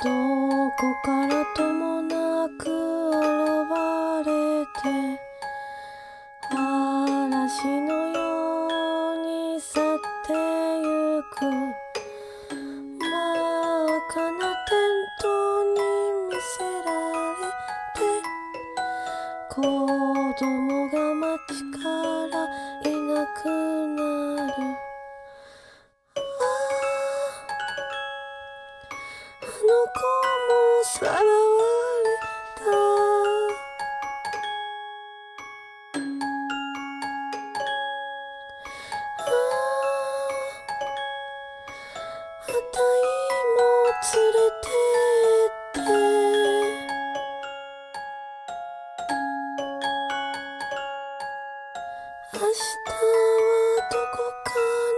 どこからともなく現れて嵐のように去ってゆく。真赤なテントに見せられて子供が街からいなくなる子もさらわれた。ああたいも連れてって。明日はどこかな？